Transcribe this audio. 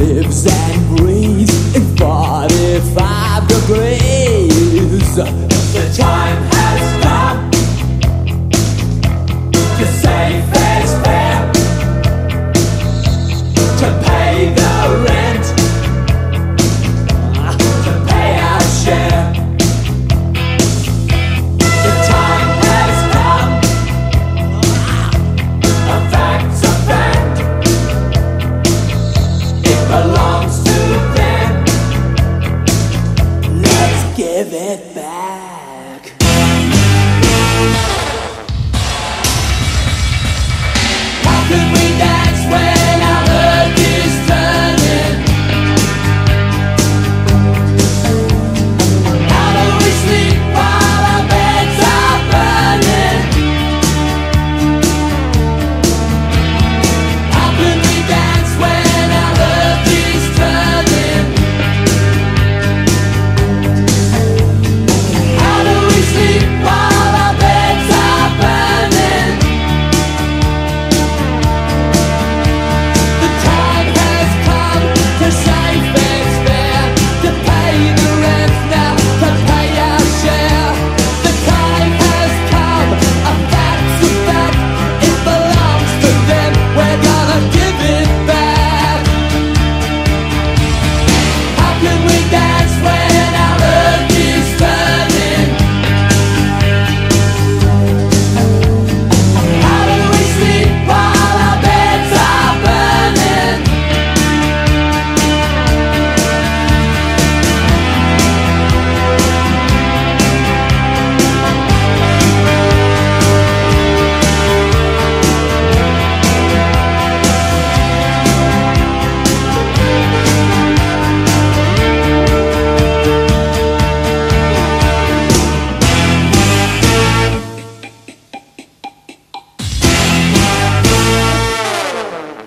lives and breathes in 45 degrees. The time. could we